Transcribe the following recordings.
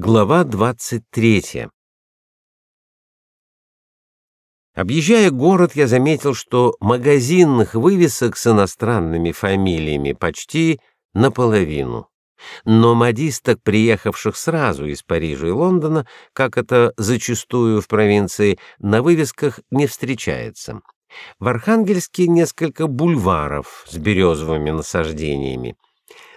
Глава 23. Объезжая город, я заметил, что магазинных вывесок с иностранными фамилиями почти наполовину. Но модисток, приехавших сразу из Парижа и Лондона, как это зачастую в провинции, на вывесках не встречается. В Архангельске несколько бульваров с березовыми насаждениями.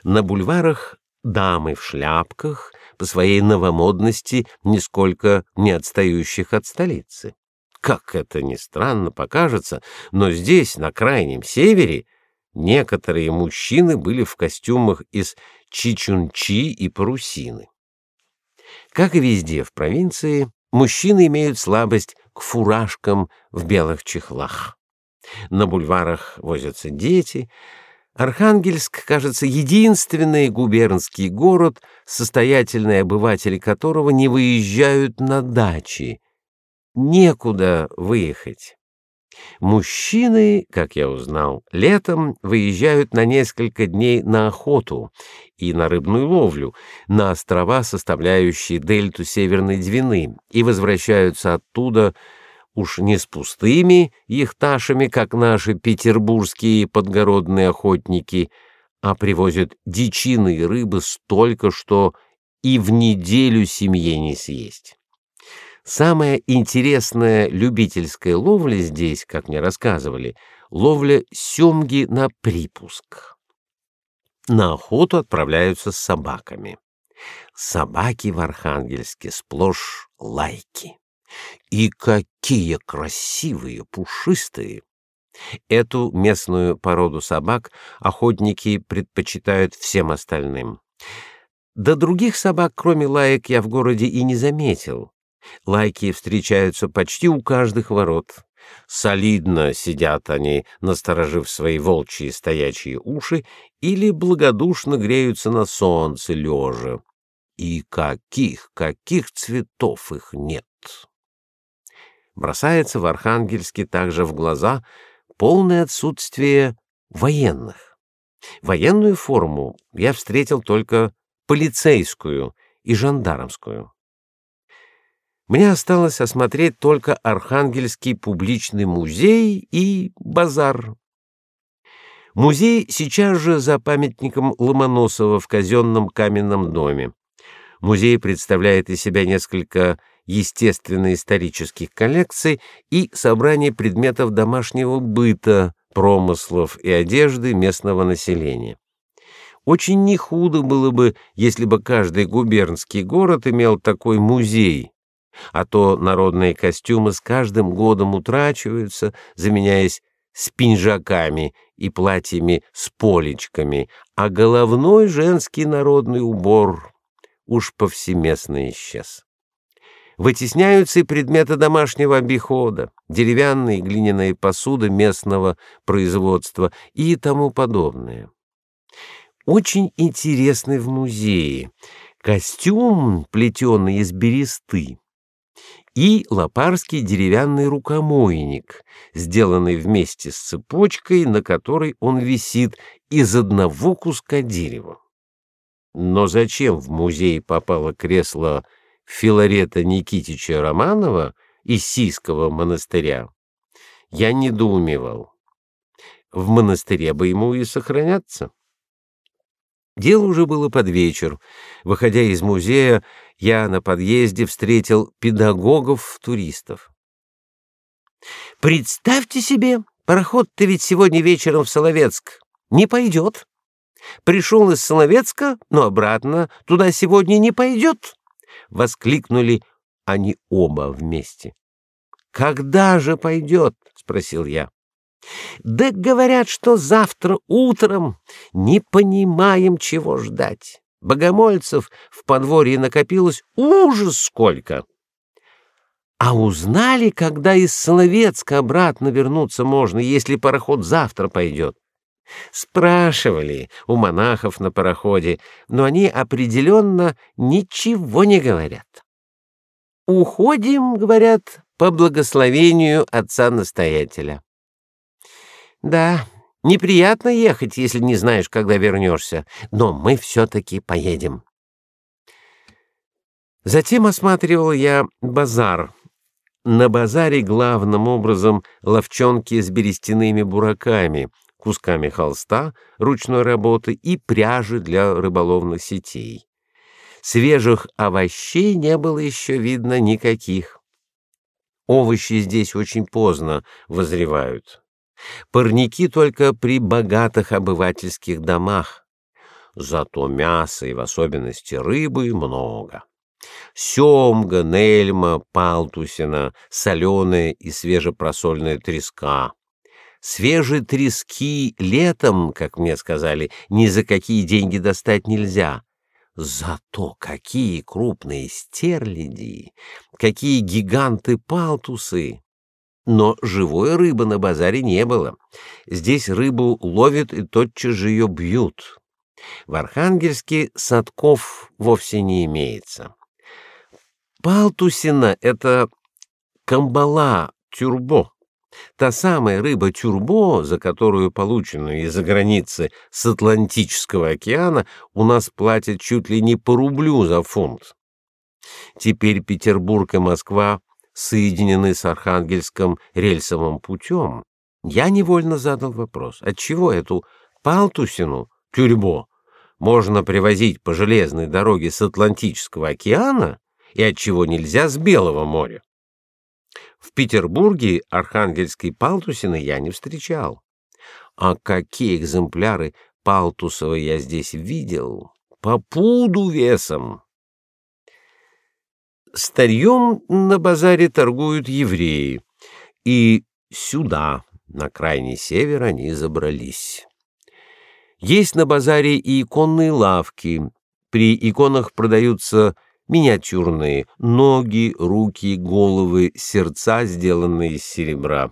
На бульварах дамы в шляпках, по своей новомодности нисколько не отстающих от столицы. Как это ни странно покажется, но здесь, на крайнем севере, некоторые мужчины были в костюмах из чичунчи и парусины. Как и везде в провинции, мужчины имеют слабость к фуражкам в белых чехлах. На бульварах возятся дети, Архангельск, кажется, единственный губернский город, состоятельные обыватели которого не выезжают на дачи. Некуда выехать. Мужчины, как я узнал, летом выезжают на несколько дней на охоту и на рыбную ловлю на острова, составляющие дельту Северной Двины, и возвращаются оттуда уж не с пустыми яхташами, как наши петербургские подгородные охотники, а привозят дичины и рыбы столько, что и в неделю семье не съесть. Самая интересная любительская ловля здесь, как мне рассказывали, ловля семги на припуск. На охоту отправляются с собаками. Собаки в Архангельске сплошь лайки. И какие красивые, пушистые! Эту местную породу собак охотники предпочитают всем остальным. Да других собак, кроме лаек, я в городе и не заметил. Лайки встречаются почти у каждых ворот. Солидно сидят они, насторожив свои волчьи стоячие уши, или благодушно греются на солнце лежа. И каких, каких цветов их нет! Бросается в Архангельске также в глаза полное отсутствие военных. Военную форму я встретил только полицейскую и жандармскую. Мне осталось осмотреть только Архангельский публичный музей и базар. Музей сейчас же за памятником Ломоносова в казенном каменном доме. Музей представляет из себя несколько естественно-исторических коллекций и собрание предметов домашнего быта, промыслов и одежды местного населения. Очень не худо было бы, если бы каждый губернский город имел такой музей, а то народные костюмы с каждым годом утрачиваются, заменяясь спинжаками и платьями с полечками, а головной женский народный убор уж повсеместно исчез. Вытесняются и предметы домашнего обихода, деревянные и глиняные посуды местного производства и тому подобное. Очень интересный в музее костюм, плетеный из бересты, и лопарский деревянный рукомойник, сделанный вместе с цепочкой, на которой он висит из одного куска дерева. Но зачем в музей попало кресло Филарета Никитича Романова из Сийского монастыря, я недоумевал. В монастыре бы ему и сохраняться. Дело уже было под вечер. Выходя из музея, я на подъезде встретил педагогов-туристов. Представьте себе, пароход-то ведь сегодня вечером в Соловецк не пойдет. Пришел из Соловецка, но обратно туда сегодня не пойдет воскликнули они оба вместе. Когда же пойдет? спросил я. Да говорят, что завтра утром не понимаем, чего ждать. Богомольцев в подворье накопилось ужас сколько. А узнали, когда из Соловецка обратно вернуться можно, если пароход завтра пойдет? Спрашивали у монахов на пароходе, но они определенно ничего не говорят. Уходим, говорят, по благословению отца-настоятеля. Да, неприятно ехать, если не знаешь, когда вернешься, но мы все таки поедем. Затем осматривал я базар. На базаре главным образом ловчонки с берестяными бураками, кусками холста ручной работы и пряжи для рыболовных сетей. Свежих овощей не было еще видно никаких. Овощи здесь очень поздно вызревают. Парники только при богатых обывательских домах. Зато мяса и в особенности рыбы много. Семга, нельма, палтусина, соленая и свежепросольная треска. Свежие трески летом, как мне сказали, ни за какие деньги достать нельзя. Зато какие крупные стерляди, какие гиганты-палтусы! Но живой рыбы на базаре не было. Здесь рыбу ловят и тотчас же ее бьют. В Архангельске садков вовсе не имеется. Палтусина — это камбала, тюрбо. Та самая рыба тюрбо, за которую полученную из-за границы с Атлантического океана у нас платят чуть ли не по рублю за фунт. Теперь Петербург и Москва соединены с Архангельском рельсовым путем. Я невольно задал вопрос: отчего эту палтусину, тюрбо, можно привозить по железной дороге с Атлантического океана и отчего нельзя с Белого моря? В Петербурге архангельской палтусины я не встречал. А какие экземпляры палтусовой я здесь видел! По пуду весом! Старьем на базаре торгуют евреи, и сюда, на крайний север, они забрались. Есть на базаре и иконные лавки. При иконах продаются миниатюрные ноги, руки, головы, сердца, сделанные из серебра.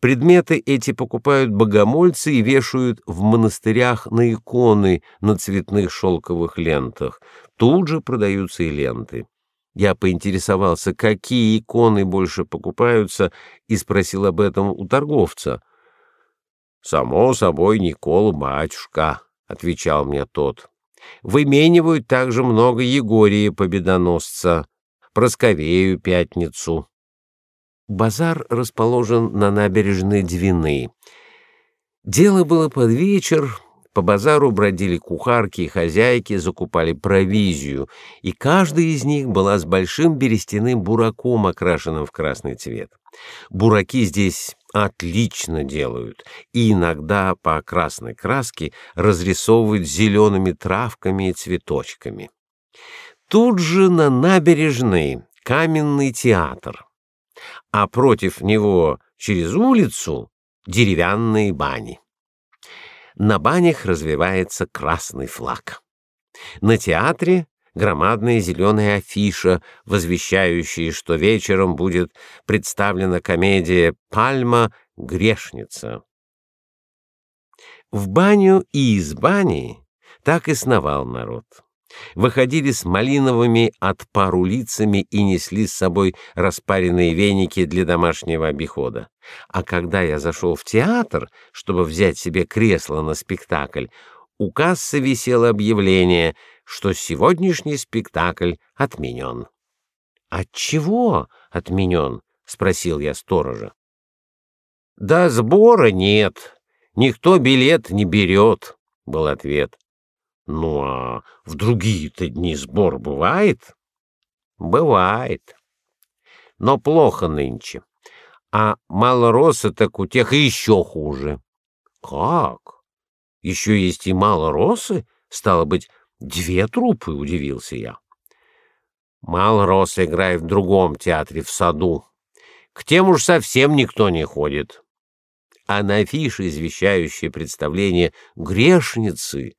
Предметы эти покупают богомольцы и вешают в монастырях на иконы на цветных шелковых лентах. Тут же продаются и ленты. Я поинтересовался, какие иконы больше покупаются, и спросил об этом у торговца. Само собой, Никол батюшка, отвечал мне тот. Выменивают также много Егория Победоносца, Просковею Пятницу. Базар расположен на набережной Двины. Дело было под вечер, по базару бродили кухарки и хозяйки, закупали провизию, и каждая из них была с большим берестяным бураком, окрашенным в красный цвет. Бураки здесь отлично делают, и иногда по красной краске разрисовывают зелеными травками и цветочками. Тут же на набережной каменный театр, а против него через улицу деревянные бани. На банях развивается красный флаг. На театре громадная зеленая афиша, возвещающая, что вечером будет представлена комедия «Пальма. Грешница». В баню и из бани так и сновал народ выходили с малиновыми от пару лицами и несли с собой распаренные веники для домашнего обихода. А когда я зашел в театр, чтобы взять себе кресло на спектакль, у кассы висело объявление, что сегодняшний спектакль отменен. От чего отменен? спросил я сторожа. Да сбора нет. Никто билет не берет», — был ответ. Ну а в другие-то дни сбор бывает? Бывает. Но плохо нынче. А малоросы так у тех еще хуже. Как? Еще есть и малоросы? Стало быть, две трупы, удивился я. Малорос играет в другом театре в саду. К тем уж совсем никто не ходит. А на афише, извещающей представление грешницы,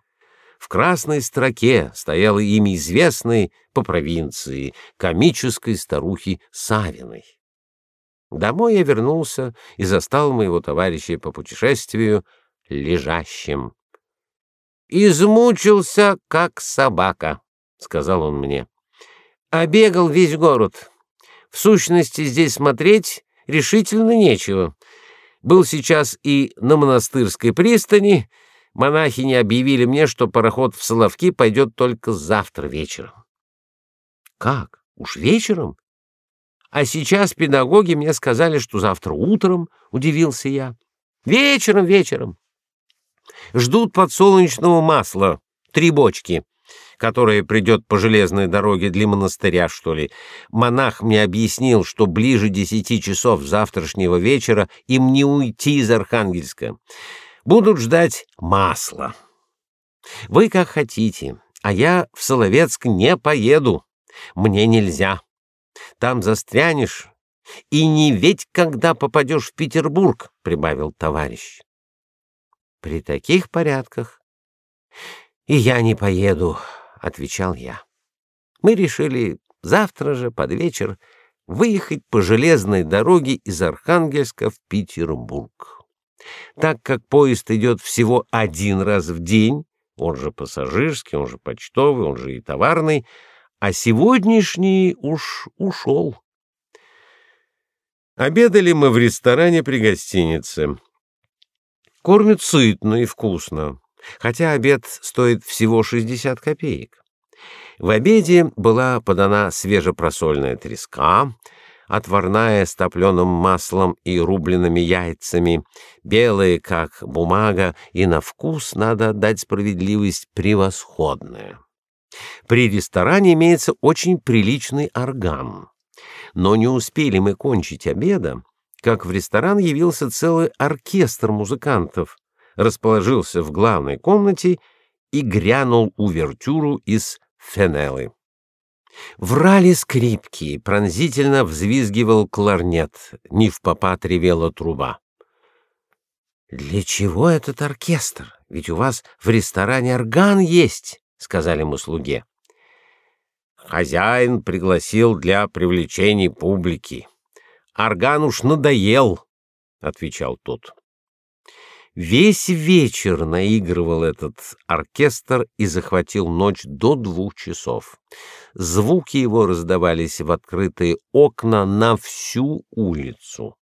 в красной строке стояло имя известной по провинции комической старухи Савиной. Домой я вернулся и застал моего товарища по путешествию лежащим. Измучился как собака, сказал он мне. Обегал весь город. В сущности, здесь смотреть решительно нечего. Был сейчас и на монастырской пристани, Монахини объявили мне, что пароход в Соловки пойдет только завтра вечером. Как? Уж вечером? А сейчас педагоги мне сказали, что завтра утром, удивился я. Вечером, вечером. Ждут подсолнечного масла, три бочки, которое придет по железной дороге для монастыря, что ли. Монах мне объяснил, что ближе десяти часов завтрашнего вечера им не уйти из Архангельска. Будут ждать масла. Вы как хотите, а я в Соловецк не поеду. Мне нельзя. Там застрянешь, и не ведь когда попадешь в Петербург, прибавил товарищ. При таких порядках и я не поеду, отвечал я. Мы решили завтра же под вечер выехать по железной дороге из Архангельска в Петербург. Так как поезд идет всего один раз в день, он же пассажирский, он же почтовый, он же и товарный, а сегодняшний уж ушел. Обедали мы в ресторане при гостинице. Кормят сытно и вкусно, хотя обед стоит всего 60 копеек. В обеде была подана свежепросольная треска, отварная с топленым маслом и рубленными яйцами, белые как бумага, и на вкус надо отдать справедливость превосходная. При ресторане имеется очень приличный орган. Но не успели мы кончить обеда, как в ресторан явился целый оркестр музыкантов, расположился в главной комнате и грянул увертюру из Фенеллы. Врали скрипки, пронзительно взвизгивал кларнет, не в попад ревела труба. Для чего этот оркестр? Ведь у вас в ресторане орган есть, сказали мы слуге. Хозяин пригласил для привлечения публики. Орган уж надоел, отвечал тот. Весь вечер наигрывал этот оркестр и захватил ночь до двух часов. Звуки его раздавались в открытые окна на всю улицу.